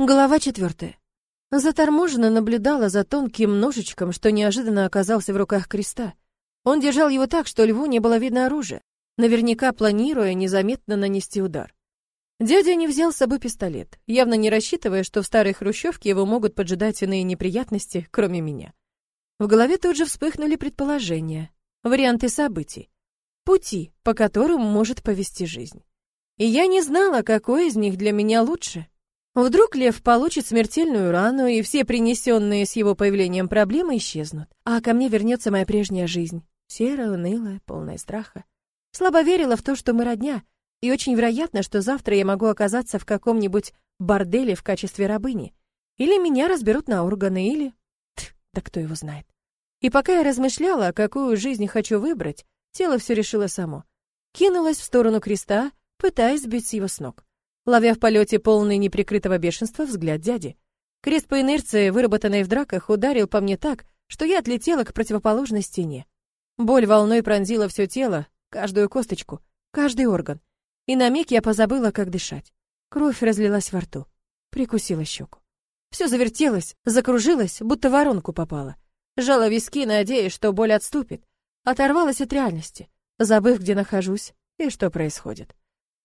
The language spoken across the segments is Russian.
Глава четвертая. Заторможенно наблюдала за тонким ножичком, что неожиданно оказался в руках креста. Он держал его так, что льву не было видно оружия, наверняка планируя незаметно нанести удар. Дядя не взял с собой пистолет, явно не рассчитывая, что в старой хрущевке его могут поджидать иные неприятности, кроме меня. В голове тут же вспыхнули предположения, варианты событий, пути, по которым может повести жизнь. И я не знала, какой из них для меня лучше — Вдруг лев получит смертельную рану, и все принесенные с его появлением проблемы исчезнут, а ко мне вернется моя прежняя жизнь, серая, унылая, полная страха. Слабо верила в то, что мы родня, и очень вероятно, что завтра я могу оказаться в каком-нибудь борделе в качестве рабыни. Или меня разберут на органы, или... Тьф, да кто его знает. И пока я размышляла, какую жизнь хочу выбрать, тело все решило само. Кинулась в сторону креста, пытаясь сбить его с ног ловя в полете полный неприкрытого бешенства взгляд дяди. Крест по инерции, выработанный в драках, ударил по мне так, что я отлетела к противоположной стене. Боль волной пронзила все тело, каждую косточку, каждый орган. И на миг я позабыла, как дышать. Кровь разлилась во рту. Прикусила щеку. Все завертелось, закружилось, будто воронку попало. Жала виски, надеясь, что боль отступит. Оторвалась от реальности, забыв, где нахожусь и что происходит.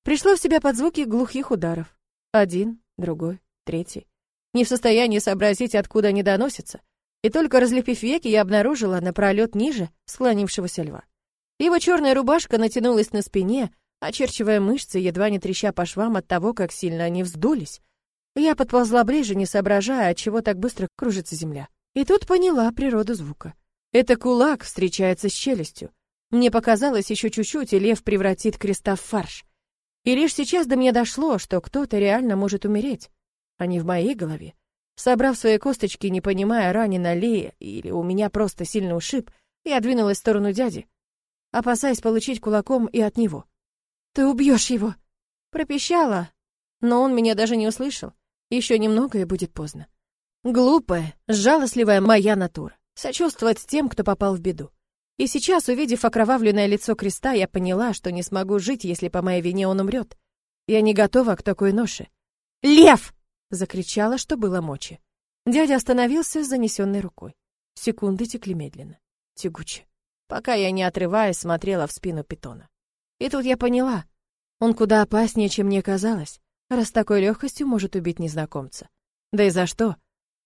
Пришла в себя под звуки глухих ударов. Один, другой, третий. Не в состоянии сообразить, откуда они доносятся. И только разлепив веки, я обнаружила на пролет ниже склонившегося льва. Его черная рубашка натянулась на спине, очерчивая мышцы, едва не треща по швам от того, как сильно они вздулись. Я подползла ближе, не соображая, от чего так быстро кружится земля. И тут поняла природу звука. Это кулак встречается с челюстью. Мне показалось еще чуть-чуть, и лев превратит креста в фарш. И лишь сейчас до меня дошло, что кто-то реально может умереть, а не в моей голове. Собрав свои косточки, не понимая, ранена ли или у меня просто сильный ушиб, я двинулась в сторону дяди, опасаясь получить кулаком и от него. «Ты убьешь его!» Пропищала, но он меня даже не услышал. Еще немного, и будет поздно. Глупая, жалостливая моя натура. Сочувствовать тем, кто попал в беду. И сейчас, увидев окровавленное лицо креста, я поняла, что не смогу жить, если по моей вине он умрет. Я не готова к такой ноше. «Лев!» — закричала, что было мочи. Дядя остановился с занесенной рукой. Секунды текли медленно, тягуче, пока я, не отрываясь, смотрела в спину питона. И тут я поняла, он куда опаснее, чем мне казалось, раз такой легкостью может убить незнакомца. Да и за что?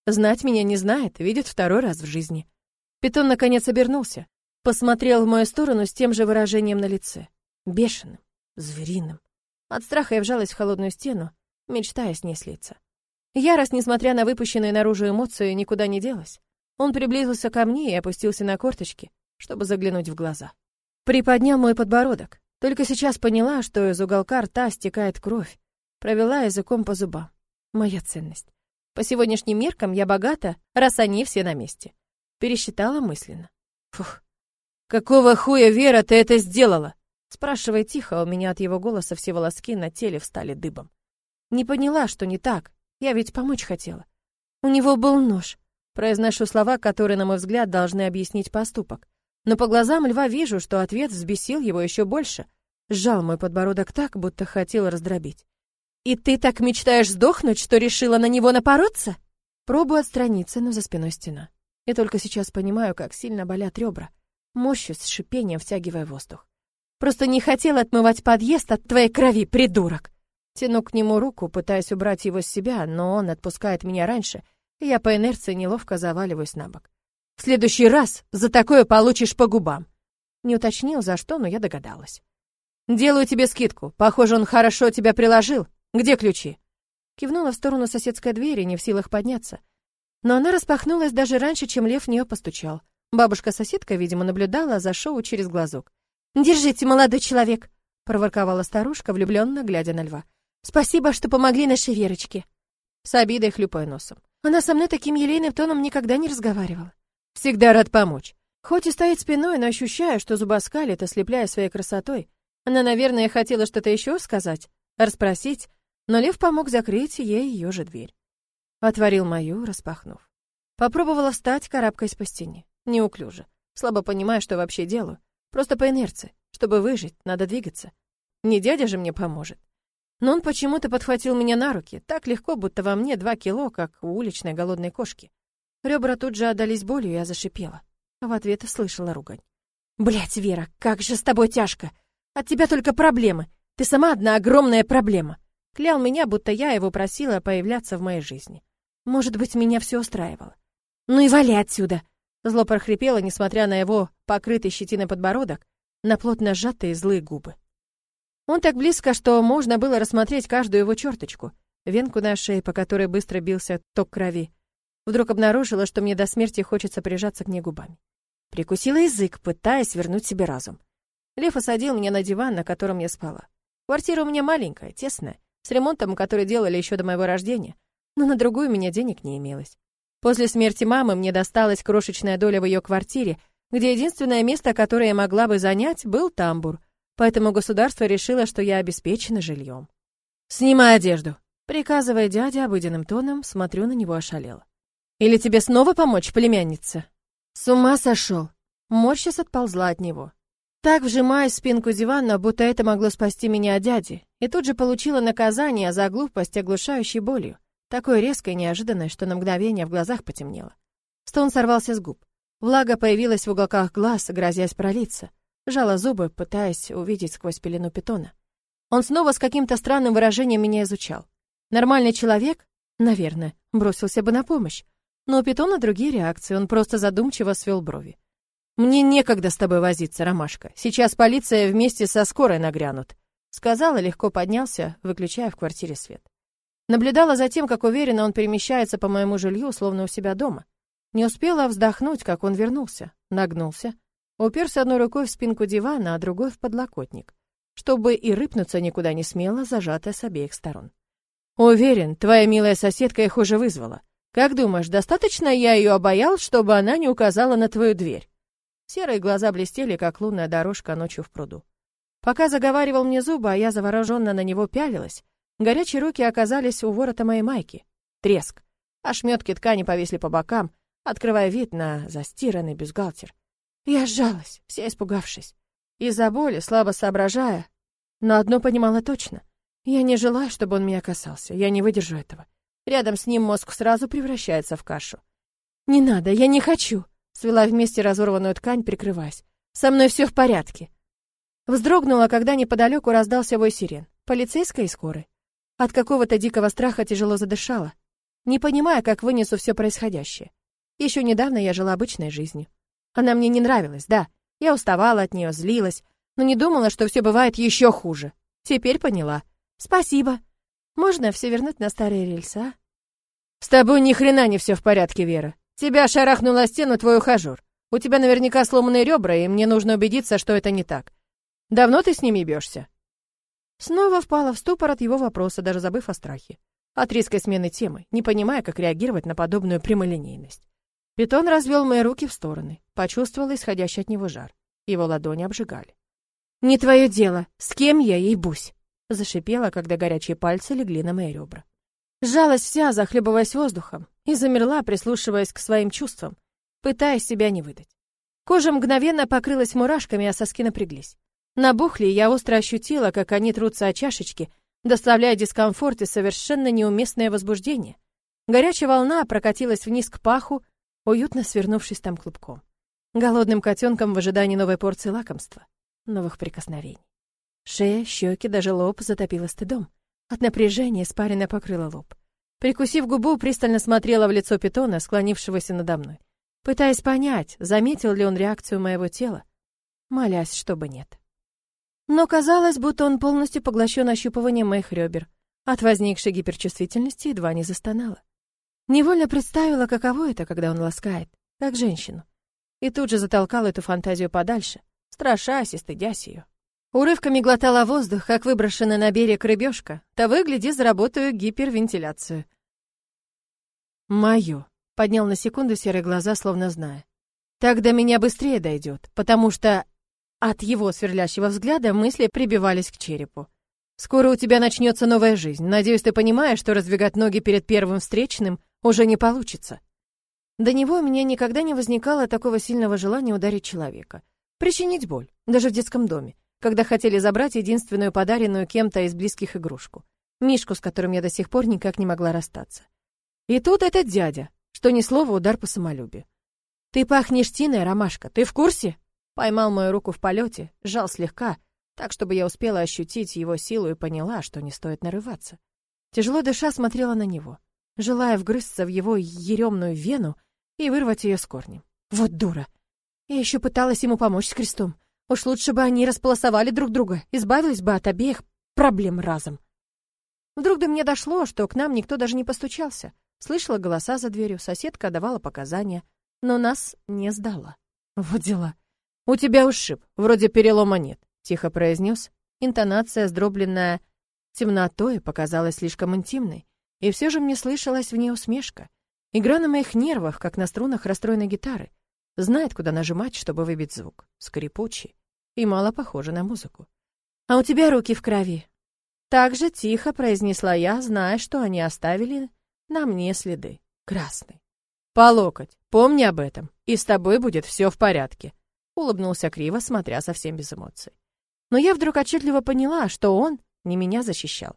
Знать меня не знает, видит второй раз в жизни. Питон наконец обернулся, посмотрел в мою сторону с тем же выражением на лице. Бешеным, звериным. От страха я вжалась в холодную стену, мечтая с ней слиться. Ярость, несмотря на выпущенные наружу эмоции, никуда не делась. Он приблизился ко мне и опустился на корточки, чтобы заглянуть в глаза. Приподнял мой подбородок. Только сейчас поняла, что из уголка рта стекает кровь. Провела языком по зубам. Моя ценность. По сегодняшним меркам я богата, раз они все на месте. Пересчитала мысленно. Фух, «Какого хуя, Вера, ты это сделала?» Спрашивая тихо, у меня от его голоса все волоски на теле встали дыбом. Не поняла, что не так. Я ведь помочь хотела. У него был нож. Произношу слова, которые, на мой взгляд, должны объяснить поступок. Но по глазам льва вижу, что ответ взбесил его еще больше. Сжал мой подбородок так, будто хотел раздробить. «И ты так мечтаешь сдохнуть, что решила на него напороться?» Пробую отстраниться, но за спиной стена. И только сейчас понимаю, как сильно болят ребра мощью с шипением втягивая воздух. «Просто не хотел отмывать подъезд от твоей крови, придурок!» Тяну к нему руку, пытаясь убрать его с себя, но он отпускает меня раньше, и я по инерции неловко заваливаюсь на бок. «В следующий раз за такое получишь по губам!» Не уточнил, за что, но я догадалась. «Делаю тебе скидку. Похоже, он хорошо тебя приложил. Где ключи?» Кивнула в сторону соседской двери, не в силах подняться. Но она распахнулась даже раньше, чем лев в нее постучал. Бабушка-соседка, видимо, наблюдала за шоу через глазок. «Держите, молодой человек!» — проворковала старушка, влюбленно глядя на льва. «Спасибо, что помогли нашей Верочке!» С обидой хлюпая носом. Она со мной таким елейным тоном никогда не разговаривала. «Всегда рад помочь!» Хоть и стоит спиной, но ощущаю, что зубоскалит, ослепляя своей красотой. Она, наверное, хотела что-то еще сказать, расспросить, но лев помог закрыть ей ее же дверь. Отворил мою, распахнув. Попробовала встать, карабкаясь по стене. Неуклюже. Слабо понимаю, что вообще делаю. Просто по инерции. Чтобы выжить, надо двигаться. Не дядя же мне поможет. Но он почему-то подхватил меня на руки, так легко, будто во мне два кило, как у уличной голодной кошки. Ребра тут же отдались болью, я зашипела. В ответ услышала ругань. Блять, Вера, как же с тобой тяжко! От тебя только проблемы. Ты сама одна огромная проблема. Клял меня, будто я его просила появляться в моей жизни. Может быть, меня все устраивало. Ну и вали отсюда! Зло прохрипело, несмотря на его покрытый щетиной подбородок, на плотно сжатые злые губы. Он так близко, что можно было рассмотреть каждую его черточку, венку на шее, по которой быстро бился ток крови. Вдруг обнаружила, что мне до смерти хочется прижаться к ней губами. Прикусила язык, пытаясь вернуть себе разум. Лев осадил меня на диван, на котором я спала. Квартира у меня маленькая, тесная, с ремонтом, который делали еще до моего рождения, но на другую у меня денег не имелось. После смерти мамы мне досталась крошечная доля в ее квартире, где единственное место, которое я могла бы занять, был тамбур, поэтому государство решило, что я обеспечена жильем. «Снимай одежду», — приказывая дядя обыденным тоном, смотрю на него ошалело. «Или тебе снова помочь, племянница?» «С ума сошел!» Морщис отползла от него. Так вжимаясь в спинку дивана, будто это могло спасти меня от дяди, и тут же получила наказание за глупость, оглушающей болью, такой резкой и неожиданной, что на мгновение в глазах потемнело. Стон сорвался с губ. Влага появилась в уголках глаз, грозясь пролиться. Жала зубы, пытаясь увидеть сквозь пелену питона. Он снова с каким-то странным выражением меня изучал. Нормальный человек, наверное, бросился бы на помощь. Но у питона другие реакции, он просто задумчиво свел брови. «Мне некогда с тобой возиться, Ромашка. Сейчас полиция вместе со скорой нагрянут», — сказал и легко поднялся, выключая в квартире свет. Наблюдала за тем, как уверенно он перемещается по моему жилью, словно у себя дома. Не успела вздохнуть, как он вернулся, нагнулся, уперся одной рукой в спинку дивана, а другой в подлокотник, чтобы и рыпнуться никуда не смело, зажатая с обеих сторон. «Уверен, твоя милая соседка их уже вызвала. Как думаешь, достаточно я ее обаял, чтобы она не указала на твою дверь?» Серые глаза блестели, как лунная дорожка ночью в пруду. Пока заговаривал мне зубы, а я завороженно на него пялилась, горячие руки оказались у ворота моей майки. Треск. Ошметки ткани повисли по бокам, открывая вид на застиранный бюстгальтер. Я сжалась, вся испугавшись. Из-за боли, слабо соображая, но одно понимала точно. Я не желаю, чтобы он меня касался. Я не выдержу этого. Рядом с ним мозг сразу превращается в кашу. «Не надо, я не хочу!» Свела вместе разорванную ткань, прикрываясь. «Со мной все в порядке». Вздрогнула, когда неподалеку раздался вой сирен. Полицейская и скорой. От какого-то дикого страха тяжело задышала, не понимая, как вынесу все происходящее. Еще недавно я жила обычной жизнью. Она мне не нравилась, да. Я уставала от нее, злилась, но не думала, что все бывает еще хуже. Теперь поняла. Спасибо. Можно все вернуть на старые рельсы, а? С тобой ни хрена не все в порядке, Вера. Тебя шарахнула стену твой ухажер. У тебя наверняка сломанные ребра, и мне нужно убедиться, что это не так. Давно ты с ними бьешься?» Снова впала в ступор от его вопроса, даже забыв о страхе. От резкой смены темы, не понимая, как реагировать на подобную прямолинейность. Питон развел мои руки в стороны, почувствовал исходящий от него жар. Его ладони обжигали. «Не твое дело, с кем я ей бусь?» Зашипела, когда горячие пальцы легли на мои ребра. Сжалась вся, захлебываясь воздухом, и замерла, прислушиваясь к своим чувствам, пытаясь себя не выдать. Кожа мгновенно покрылась мурашками, а соски напряглись. Набухли, я остро ощутила, как они трутся о чашечки, доставляя дискомфорт и совершенно неуместное возбуждение. Горячая волна прокатилась вниз к паху, уютно свернувшись там клубком. Голодным котенком в ожидании новой порции лакомства, новых прикосновений. Шея, щеки, даже лоб затопило стыдом. От напряжения испарина покрыла лоб. Прикусив губу, пристально смотрела в лицо питона, склонившегося надо мной, пытаясь понять, заметил ли он реакцию моего тела, молясь, чтобы нет. Но казалось, будто он полностью поглощен ощупыванием моих ребер. От возникшей гиперчувствительности едва не застонала. Невольно представила, каково это, когда он ласкает, как женщину. И тут же затолкала эту фантазию подальше, страшась и стыдясь ее. Урывками глотала воздух, как выброшенная на берег рыбешка. То выгляди, заработаю гипервентиляцию. Мою. Поднял на секунду серые глаза, словно зная. Так до меня быстрее дойдет, потому что от его сверлящего взгляда мысли прибивались к черепу. Скоро у тебя начнется новая жизнь. Надеюсь, ты понимаешь, что раздвигать ноги перед первым встречным уже не получится. До него мне никогда не возникало такого сильного желания ударить человека, причинить боль, даже в детском доме. когда хотели забрать единственную подаренную кем-то из близких игрушку. Мишку, с которым я до сих пор никак не могла расстаться. И тут этот дядя, что ни слова удар по самолюбию. «Ты пахнешь тиной, ромашка, ты в курсе?» Поймал мою руку в полете, сжал слегка, так, чтобы я успела ощутить его силу и поняла, что не стоит нарываться. Тяжело дыша смотрела на него, желая вгрызться в его еремную вену и вырвать ее с корнем. Вот дура! Я еще пыталась ему помочь с крестом. Уж лучше бы они располосовали друг друга, избавились бы от обеих проблем разом. Вдруг до меня дошло, что к нам никто даже не постучался. Слышала голоса за дверью, соседка давала показания, но нас не сдала. Вот дела. «У тебя ушиб, вроде перелома нет», — тихо произнес. Интонация, сдробленная темнотой, показалась слишком интимной, и все же мне слышалась в ней усмешка. Игра на моих нервах, как на струнах расстроенной гитары. Знает, куда нажимать, чтобы выбить звук. Скрипучий. И мало похоже на музыку. «А у тебя руки в крови». Так же тихо произнесла я, зная, что они оставили на мне следы. Красный. «По локоть. Помни об этом, и с тобой будет все в порядке», улыбнулся криво, смотря совсем без эмоций. Но я вдруг отчетливо поняла, что он не меня защищал,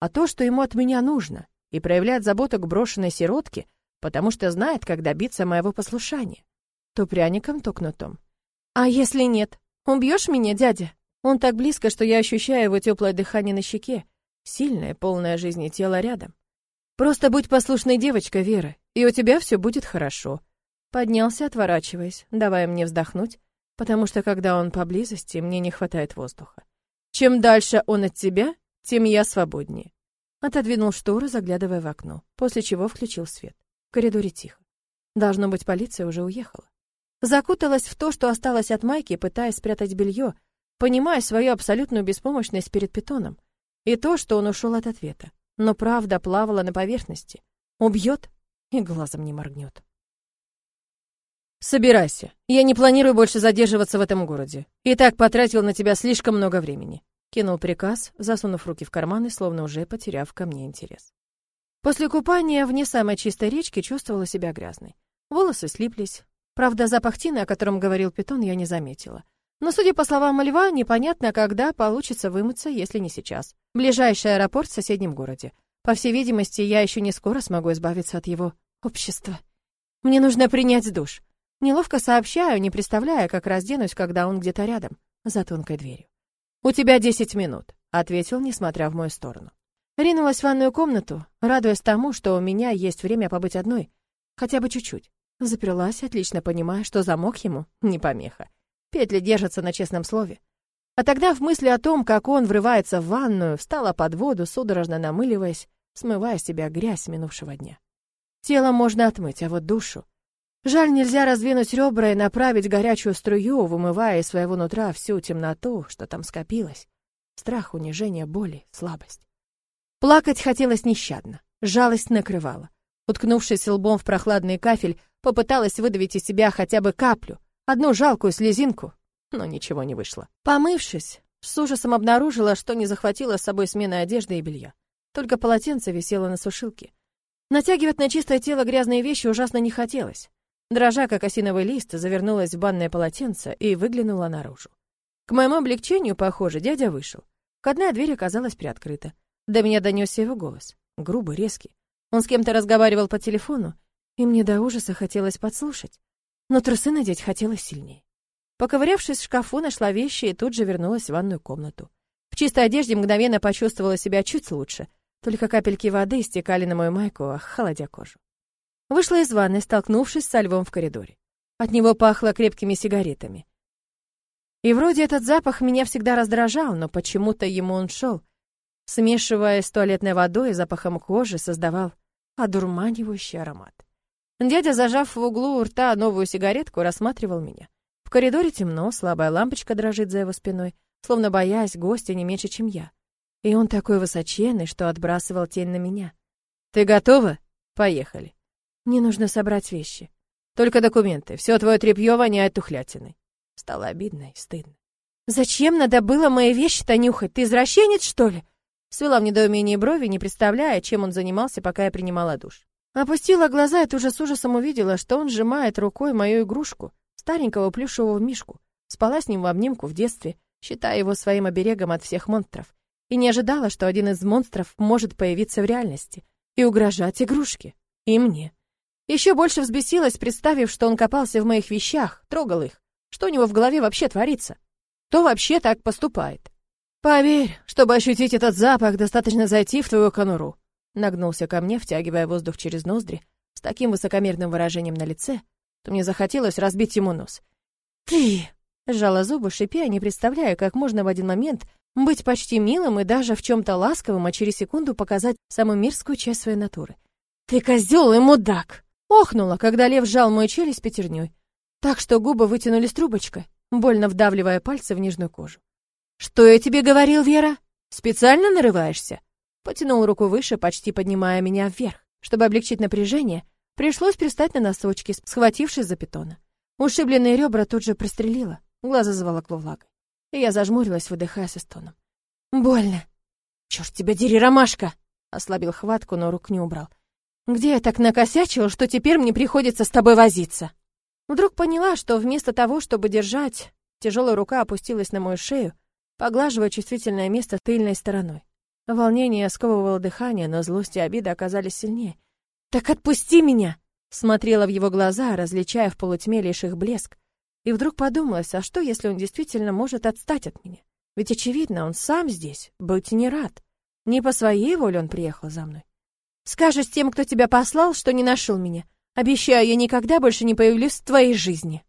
а то, что ему от меня нужно, и проявляет заботу к брошенной сиротке, потому что знает, как добиться моего послушания. То пряником, то кнутом. А если нет? Убьешь меня, дядя? Он так близко, что я ощущаю его теплое дыхание на щеке, сильное, полное жизни тело рядом. Просто будь послушной девочкой, Вера, и у тебя все будет хорошо. Поднялся, отворачиваясь, давая мне вздохнуть, потому что когда он поблизости, мне не хватает воздуха. Чем дальше он от тебя, тем я свободнее. Отодвинул штору, заглядывая в окно, после чего включил свет. В коридоре тихо. Должно быть, полиция уже уехала. Закуталась в то, что осталось от майки, пытаясь спрятать белье, понимая свою абсолютную беспомощность перед питоном. И то, что он ушел от ответа. Но правда плавала на поверхности. Убьет и глазом не моргнет. «Собирайся. Я не планирую больше задерживаться в этом городе. И так потратил на тебя слишком много времени». Кинул приказ, засунув руки в карманы, словно уже потеряв ко мне интерес. После купания в не самой чистой речке чувствовала себя грязной. Волосы слиплись, Правда, запах тины, о котором говорил Питон, я не заметила. Но, судя по словам льва, непонятно, когда получится вымыться, если не сейчас. Ближайший аэропорт в соседнем городе. По всей видимости, я еще не скоро смогу избавиться от его общества. Мне нужно принять душ. Неловко сообщаю, не представляя, как разденусь, когда он где-то рядом, за тонкой дверью. «У тебя десять минут», — ответил, несмотря в мою сторону. Ринулась в ванную комнату, радуясь тому, что у меня есть время побыть одной, хотя бы чуть-чуть. Заперлась, отлично понимая, что замок ему не помеха. Петли держатся на честном слове. А тогда в мысли о том, как он врывается в ванную, встала под воду, судорожно намыливаясь, смывая с себя грязь минувшего дня. Тело можно отмыть, а вот душу... Жаль, нельзя раздвинуть ребра и направить горячую струю, вымывая из своего нутра всю темноту, что там скопилось. Страх, унижение, боли, слабость. Плакать хотелось нещадно, жалость накрывала. Уткнувшись лбом в прохладный кафель, Попыталась выдавить из себя хотя бы каплю, одну жалкую слезинку, но ничего не вышло. Помывшись, с ужасом обнаружила, что не захватила с собой смены одежды и белья. Только полотенце висело на сушилке. Натягивать на чистое тело грязные вещи ужасно не хотелось. Дрожа, как осиновый лист, завернулась в банное полотенце и выглянула наружу. К моему облегчению, похоже, дядя вышел. Входная дверь оказалась приоткрыта. До меня донесся его голос. Грубый, резкий. Он с кем-то разговаривал по телефону, и мне до ужаса хотелось подслушать. Но трусы надеть хотелось сильнее. Поковырявшись в шкафу, нашла вещи и тут же вернулась в ванную комнату. В чистой одежде мгновенно почувствовала себя чуть лучше, только капельки воды стекали на мою майку, холодя кожу. Вышла из ванной, столкнувшись со львом в коридоре. От него пахло крепкими сигаретами. И вроде этот запах меня всегда раздражал, но почему-то ему он шел. Смешивая с туалетной водой и запахом кожи, создавал одурманивающий аромат. Дядя, зажав в углу рта новую сигаретку, рассматривал меня. В коридоре темно, слабая лампочка дрожит за его спиной, словно боясь гостя не меньше, чем я. И он такой высоченный, что отбрасывал тень на меня. «Ты готова? Поехали». «Мне нужно собрать вещи». «Только документы. Все твое тряпье воняет тухлятиной». Стало обидно и стыдно. «Зачем надо было мои вещи-то нюхать? Ты извращенец, что ли?» Свела в недоумении брови, не представляя, чем он занимался, пока я принимала душ. Опустила глаза и тут же с ужасом увидела, что он сжимает рукой мою игрушку, старенького плюшевого мишку. Спала с ним в обнимку в детстве, считая его своим оберегом от всех монстров, и не ожидала, что один из монстров может появиться в реальности и угрожать игрушке. И мне. Еще больше взбесилась, представив, что он копался в моих вещах, трогал их. Что у него в голове вообще творится? Кто вообще так поступает? Поверь, чтобы ощутить этот запах, достаточно зайти в твою конуру. Нагнулся ко мне, втягивая воздух через ноздри, с таким высокомерным выражением на лице, что мне захотелось разбить ему нос. «Ты!» — сжала зубы, шипя, не представляя, как можно в один момент быть почти милым и даже в чем-то ласковым, а через секунду показать самую мирскую часть своей натуры. «Ты козел и мудак!» Охнула, когда лев сжал мою челюсть пятерней, так что губы вытянулись трубочкой, больно вдавливая пальцы в нежную кожу. «Что я тебе говорил, Вера? Специально нарываешься?» Потянул руку выше, почти поднимая меня вверх. Чтобы облегчить напряжение, пришлось пристать на носочки, схватившись за питона. Ушибленные ребра тут же прострелило, глаза заволокло влагой. И я зажмурилась, выдыхая со стоном. «Больно!» «Чёрт тебя дери, ромашка!» Ослабил хватку, но рук не убрал. «Где я так накосячила, что теперь мне приходится с тобой возиться?» Вдруг поняла, что вместо того, чтобы держать, тяжелая рука опустилась на мою шею, поглаживая чувствительное место тыльной стороной. Волнение сковывало дыхание, но злость и обида оказались сильнее. «Так отпусти меня!» Смотрела в его глаза, различая в полутьме лишь их блеск. И вдруг подумалось, а что, если он действительно может отстать от меня? Ведь, очевидно, он сам здесь, быть не рад. Не по своей воле он приехал за мной. «Скажешь тем, кто тебя послал, что не нашел меня. Обещаю, я никогда больше не появлюсь в твоей жизни».